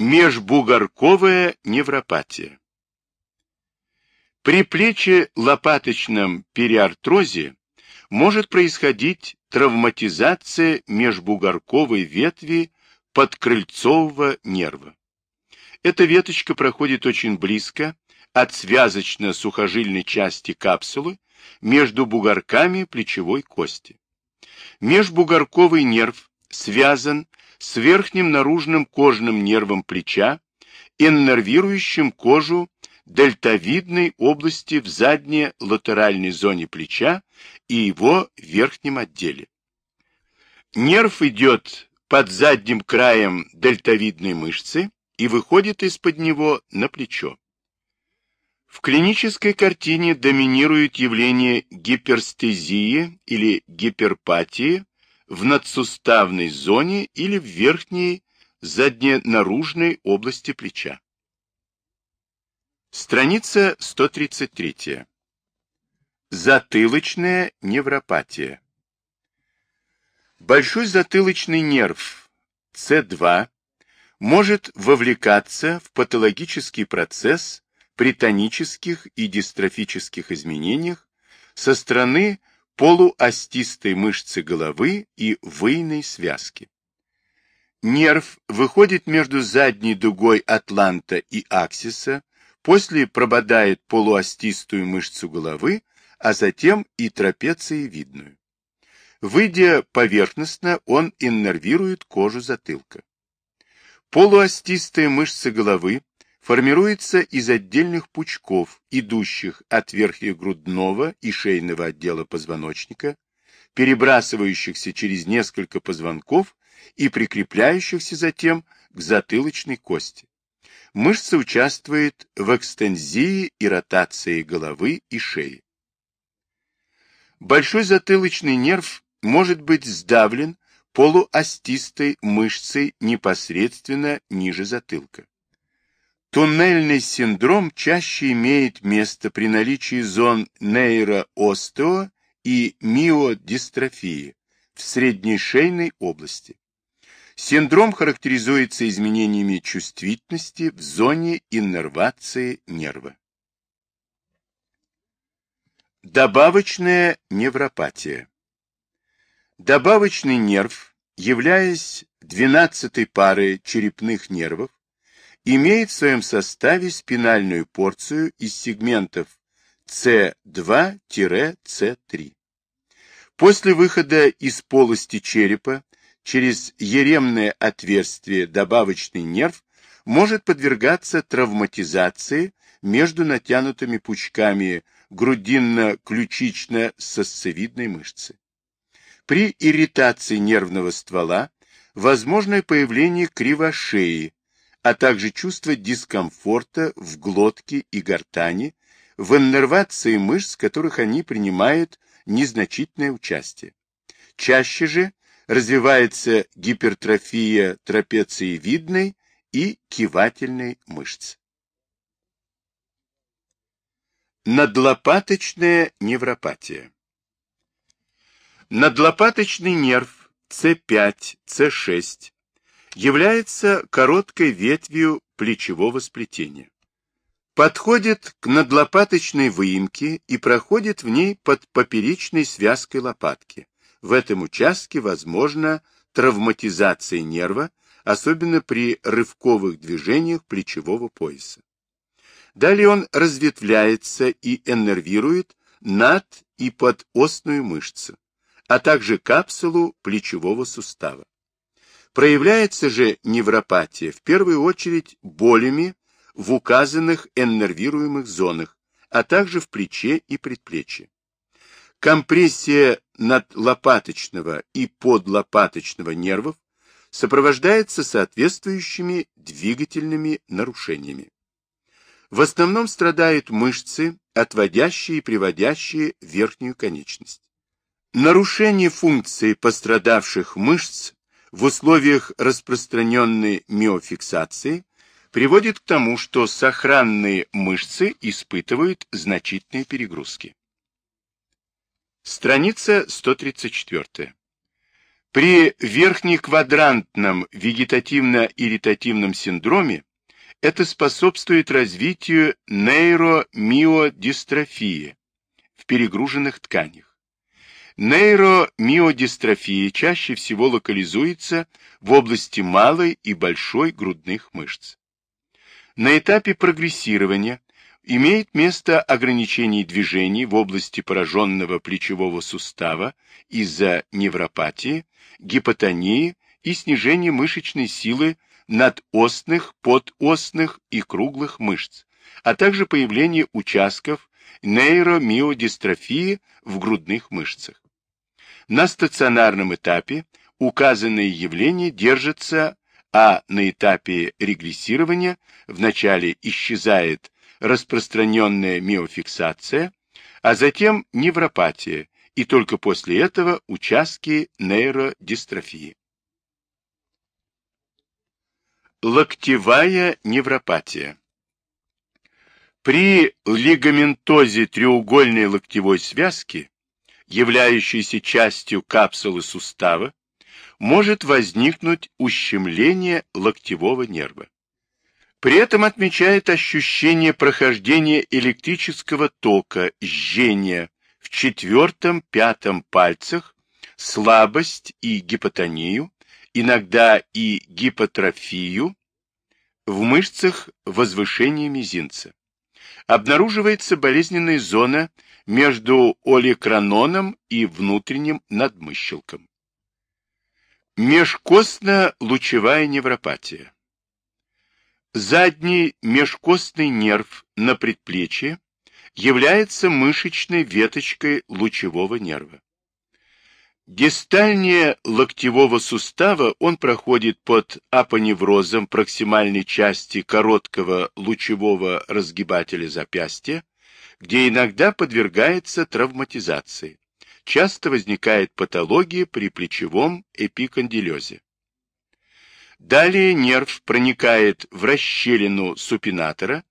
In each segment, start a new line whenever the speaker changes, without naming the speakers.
Межбугорковая невропатия. При плече-лопаточном периартрозе может происходить травматизация межбугорковой ветви подкрыльцового нерва. Эта веточка проходит очень близко от связочно-сухожильной части капсулы между бугорками плечевой кости. Межбугорковый нерв связан с верхним наружным кожным нервом плеча, иннервирующим кожу дельтовидной области в задней латеральной зоне плеча и его верхнем отделе. Нерв идет под задним краем дельтовидной мышцы и выходит из-под него на плечо. В клинической картине доминирует явление гиперстезии или гиперпатии в надсуставной зоне или в верхней задненаружной области плеча. Страница 133. Затылочная невропатия. Большой затылочный нерв С2 может вовлекаться в патологический процесс при тонических и дистрофических изменениях со стороны полуостистой мышцы головы и выйной связки. Нерв выходит между задней дугой атланта и аксиса, после прободает полуостистую мышцу головы, а затем и трапециевидную. Выйдя поверхностно, он иннервирует кожу затылка. Полуостистая мышца головы формируется из отдельных пучков, идущих от верхнегрудного и шейного отдела позвоночника, перебрасывающихся через несколько позвонков и прикрепляющихся затем к затылочной кости. Мышца участвует в экстензии и ротации головы и шеи. Большой затылочный нерв может быть сдавлен полуостистой мышцей непосредственно ниже затылка. Туннельный синдром чаще имеет место при наличии зон нейроостео и миодистрофии в средней шейной области. Синдром характеризуется изменениями чувствительности в зоне иннервации нерва. Добавочная невропатия. Добавочный нерв, являясь двенадцатой парой черепных нервов, имеет в своем составе спинальную порцию из сегментов C2-C3. После выхода из полости черепа через еремное отверстие добавочный нерв может подвергаться травматизации между натянутыми пучками грудинно-ключично-сосцевидной мышцы. При ирритации нервного ствола возможно появление кривошеи, а также чувство дискомфорта в глотке и гортани, в иннервации мышц, которых они принимают незначительное участие. Чаще же развивается гипертрофия трапециевидной и кивательной мышц. Надлопаточная невропатия. Надлопаточный нерв С5, С6 является короткой ветвью плечевого сплетения. Подходит к надлопаточной выемке и проходит в ней под поперечной связкой лопатки, в этом участке возможна травматизация нерва, особенно при рывковых движениях плечевого пояса. Далее он разветвляется и эннервирует над и подостную мышцу, а также капсулу плечевого сустава. Проявляется же невропатия в первую очередь болями в указанных эннервируемых зонах, а также в плече и предплечье. Компрессия надлопаточного и подлопаточного нервов сопровождается соответствующими двигательными нарушениями. В основном страдают мышцы, отводящие и приводящие верхнюю конечность. Нарушение функции пострадавших мышц в условиях распространенной миофиксации приводит к тому, что сохранные мышцы испытывают значительные перегрузки. Страница 134. При верхнеквадрантном вегетативно-ирритативном синдроме это способствует развитию нейромиодистрофии в перегруженных тканях. Нейромиодистрофия чаще всего локализуется в области малой и большой грудных мышц. На этапе прогрессирования имеет место ограничение движений в области пораженного плечевого сустава из-за невропатии, гипотонии и снижения мышечной силы надостных, подостных и круглых мышц, а также появление участков нейромиодистрофии в грудных мышцах. На стационарном этапе указанные явления держатся, а на этапе регрессирования вначале исчезает распространенная миофиксация, а затем невропатия, и только после этого участки нейродистрофии. Локтевая невропатия При лигаментозе треугольной локтевой связки являющейся частью капсулы сустава, может возникнуть ущемление локтевого нерва. При этом отмечает ощущение прохождения электрического тока, жжения в четвертом-пятом пальцах, слабость и гипотонию, иногда и гипотрофию в мышцах возвышения мизинца. Обнаруживается болезненная зона между оликраноном и внутренним надмыщелком. Межкостно-лучевая невропатия. Задний межкостный нерв на предплечье является мышечной веточкой лучевого нерва. Дистальнее локтевого сустава он проходит под апоневрозом проксимальной части короткого лучевого разгибателя запястья, где иногда подвергается травматизации. Часто возникает патология при плечевом эпикондилезе. Далее нерв проникает в расщелину супинатора,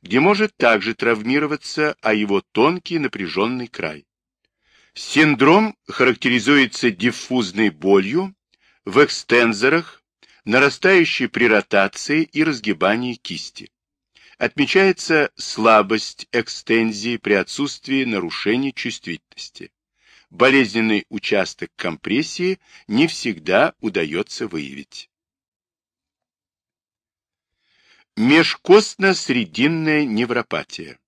где может также травмироваться, а его тонкий напряженный край. Синдром характеризуется диффузной болью в экстензорах, нарастающей при ротации и разгибании кисти. Отмечается слабость экстензии при отсутствии нарушений чувствительности. Болезненный участок компрессии не всегда удается выявить. Межкостно-срединная невропатия.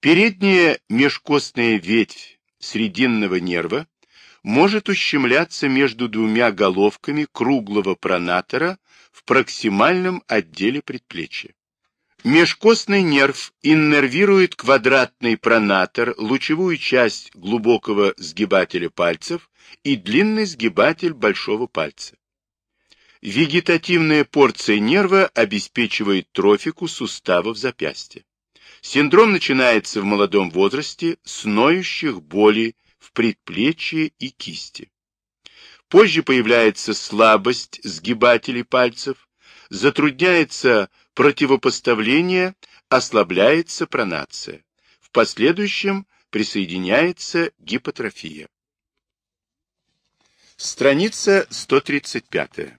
Передняя межкостная ветвь срединного нерва может ущемляться между двумя головками круглого пронатора в проксимальном отделе предплечья. Межкостный нерв иннервирует квадратный пронатор, лучевую часть глубокого сгибателя пальцев и длинный сгибатель большого пальца. Вегетативная порция нерва обеспечивает трофику суставов запястья. Синдром начинается в молодом возрасте с ноющих болей в предплечье и кисти. Позже появляется слабость сгибателей пальцев, затрудняется противопоставление, ослабляется пронация. В последующем присоединяется гипотрофия. Страница 135.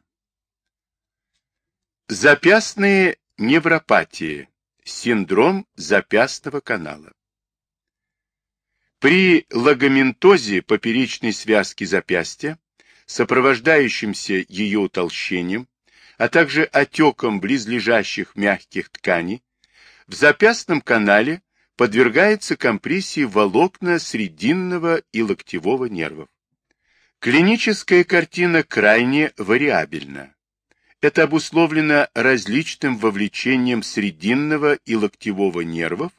Запястные невропатии. Синдром запястного канала. При лагоментозе поперечной связки запястья, сопровождающемся ее утолщением, а также отеком близлежащих мягких тканей, в запястном канале подвергается компрессии волокна срединного и локтевого нервов. Клиническая картина крайне вариабельна. Это обусловлено различным вовлечением срединного и локтевого нервов,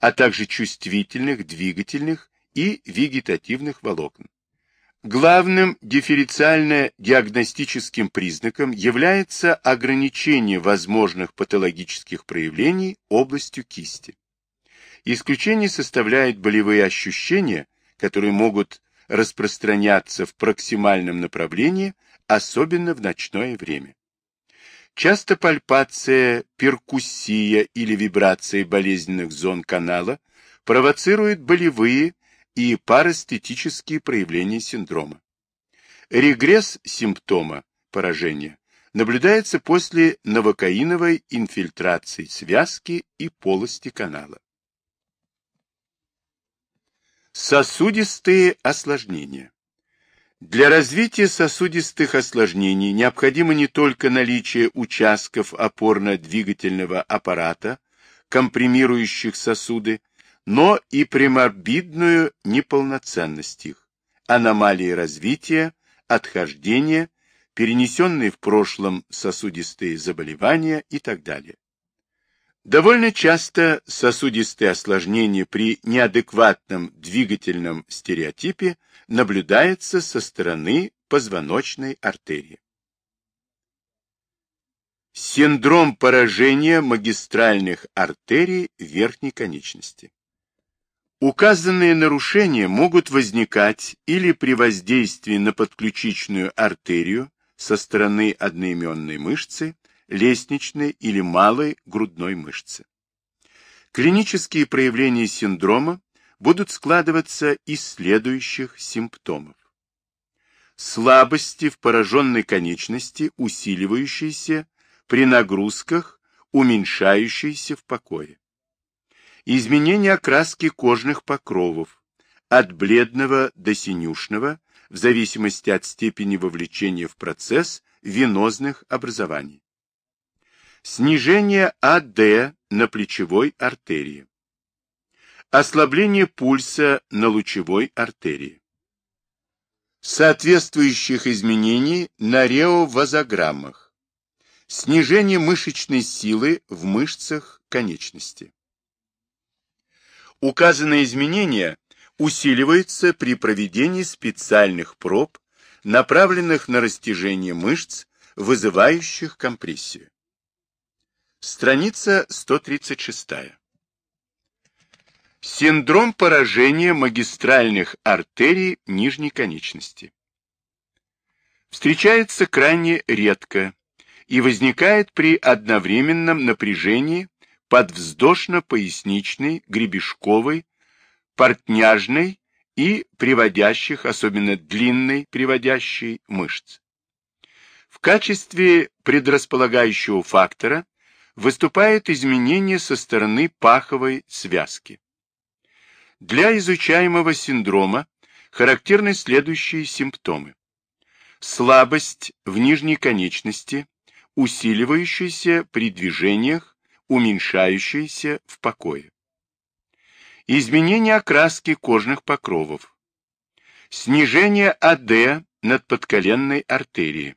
а также чувствительных, двигательных и вегетативных волокон. Главным дифференциально-диагностическим признаком является ограничение возможных патологических проявлений областью кисти. Исключение составляют болевые ощущения, которые могут распространяться в проксимальном направлении, особенно в ночное время. Часто пальпация, перкуссия или вибрация болезненных зон канала провоцирует болевые и парастетические проявления синдрома. Регресс симптома поражения наблюдается после новокаиновой инфильтрации связки и полости канала. Сосудистые осложнения. Для развития сосудистых осложнений необходимо не только наличие участков опорно-двигательного аппарата, компримирующих сосуды, но и преморбидную неполноценность их, аномалии развития, отхождения, перенесенные в прошлом сосудистые заболевания и так далее. Довольно часто сосудистые осложнения при неадекватном двигательном стереотипе наблюдается со стороны позвоночной артерии. Синдром поражения магистральных артерий верхней конечности. Указанные нарушения могут возникать или при воздействии на подключичную артерию со стороны одноименной мышцы, лестничной или малой грудной мышцы. Клинические проявления синдрома будут складываться из следующих симптомов. Слабости в пораженной конечности, усиливающиеся при нагрузках, уменьшающиеся в покое. Изменение окраски кожных покровов от бледного до синюшного в зависимости от степени вовлечения в процесс венозных образований. Снижение АД на плечевой артерии. Ослабление пульса на лучевой артерии. Соответствующих изменений на реовазограммах. Снижение мышечной силы в мышцах конечности. Указанные изменения усиливаются при проведении специальных проб, направленных на растяжение мышц, вызывающих компрессию. Страница 136. Синдром поражения магистральных артерий нижней конечности. Встречается крайне редко и возникает при одновременном напряжении подвздошно-поясничной, гребешковой, портняжной и приводящих, особенно длинной приводящей мышц. В качестве предрасполагающего фактора выступает изменение со стороны паховой связки. Для изучаемого синдрома характерны следующие симптомы. Слабость в нижней конечности, усиливающаяся при движениях, уменьшающаяся в покое. Изменение окраски кожных покровов. Снижение АД над подколенной артерией.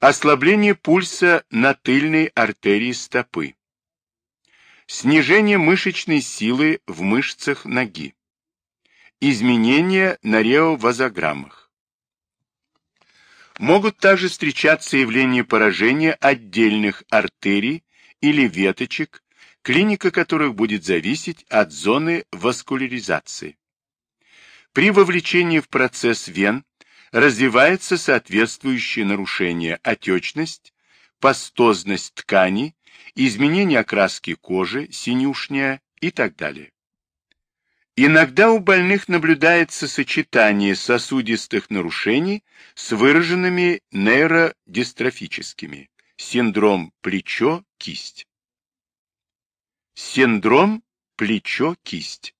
Ослабление пульса на тыльной артерии стопы. Снижение мышечной силы в мышцах ноги. Изменения на реовазограммах. Могут также встречаться явления поражения отдельных артерий или веточек, клиника которых будет зависеть от зоны васкуляризации. При вовлечении в процесс вен развивается соответствующее нарушение отечность, пастозность ткани, изменение окраски кожи, синюшня и так далее. Иногда у больных наблюдается сочетание сосудистых нарушений с выраженными нейродистрофическими, синдром плечо-кисть. Синдром плечо-кисть.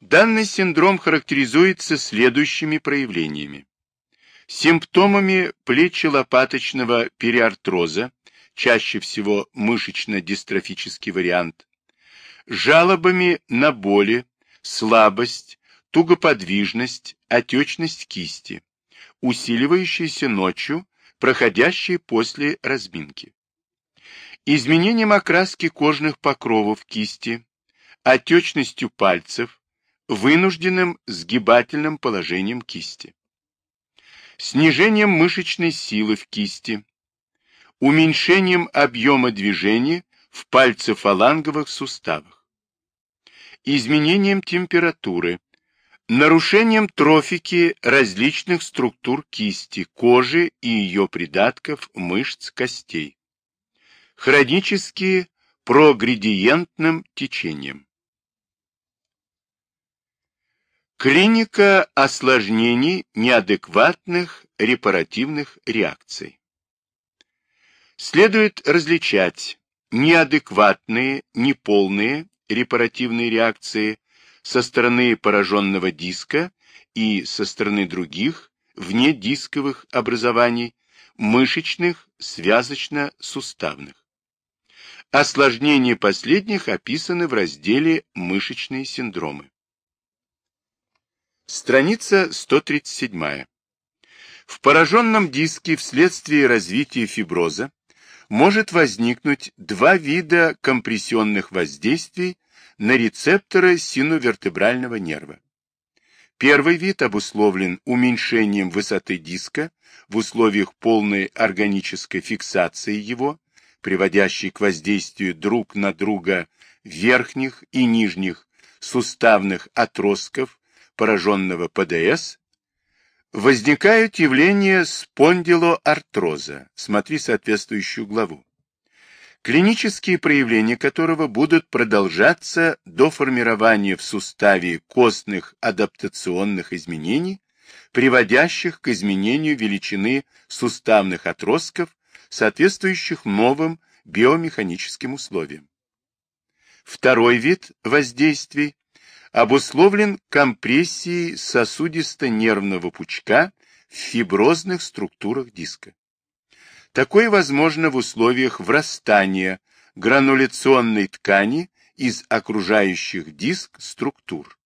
Данный синдром характеризуется следующими проявлениями. Симптомами плечелопаточного периартроза, чаще всего мышечно-дистрофический вариант, жалобами на боли, слабость, тугоподвижность, отечность кисти, усиливающиеся ночью, проходящие после разминки. Изменением окраски кожных покровов кисти, отечностью пальцев, вынужденным сгибательным положением кисти, снижением мышечной силы в кисти, уменьшением объема движения в пальцефаланговых суставах, изменением температуры, нарушением трофики различных структур кисти, кожи и ее придатков, мышц, костей, хронические прогредиентным течением. Клиника осложнений неадекватных репаративных реакций. Следует различать неадекватные, неполные репаративные реакции со стороны пораженного диска и со стороны других внедисковых образований, мышечных, связочно-суставных. Осложнения последних описаны в разделе «Мышечные синдромы». Страница 137. В пораженном диске вследствие развития фиброза может возникнуть два вида компрессионных воздействий на рецепторы синовертебрального нерва. Первый вид обусловлен уменьшением высоты диска в условиях полной органической фиксации его, приводящей к воздействию друг на друга верхних и нижних суставных отростков пораженного ПДС, возникают явления спондилоартроза, смотри соответствующую главу, клинические проявления которого будут продолжаться до формирования в суставе костных адаптационных изменений, приводящих к изменению величины суставных отростков, соответствующих новым биомеханическим условиям. Второй вид воздействий обусловлен компрессией сосудисто-нервного пучка в фиброзных структурах диска. Такое возможно в условиях врастания грануляционной ткани из окружающих диск структур.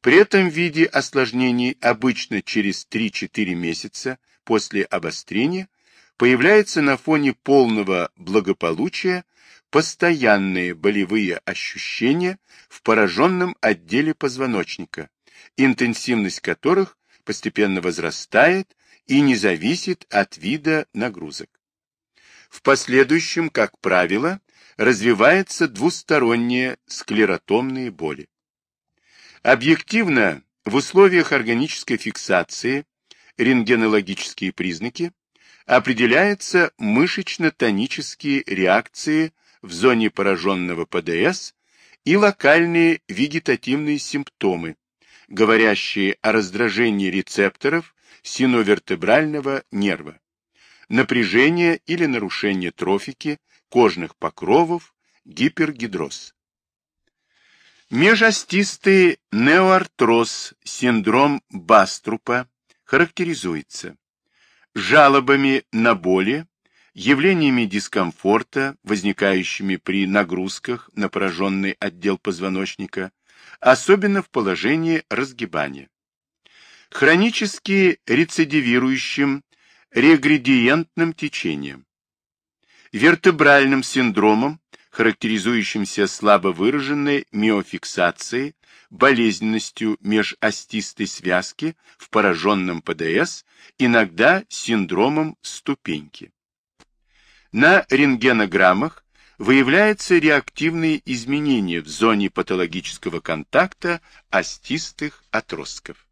При этом виде осложнений обычно через 3-4 месяца после обострения появляется на фоне полного благополучия постоянные болевые ощущения в пораженном отделе позвоночника, интенсивность которых постепенно возрастает и не зависит от вида нагрузок. В последующем, как правило, развивается двусторонние склеротомные боли. Объективно, в условиях органической фиксации рентгенологические признаки определяются мышечно-тонические реакции в зоне пораженного ПДС и локальные вегетативные симптомы, говорящие о раздражении рецепторов синовертебрального нерва, напряжение или нарушение трофики, кожных покровов, гипергидроз. Межостистый неоартроз, синдром Баструпа, характеризуется жалобами на боли, явлениями дискомфорта, возникающими при нагрузках на пораженный отдел позвоночника, особенно в положении разгибания. Хронически рецидивирующим регредиентным течением, вертебральным синдромом, характеризующимся слабо выраженной миофиксацией, болезненностью межостистой связки в пораженном ПДС, иногда синдромом ступеньки. На рентгенограммах выявляются реактивные изменения в зоне патологического контакта остистых отростков.